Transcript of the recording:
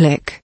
Click.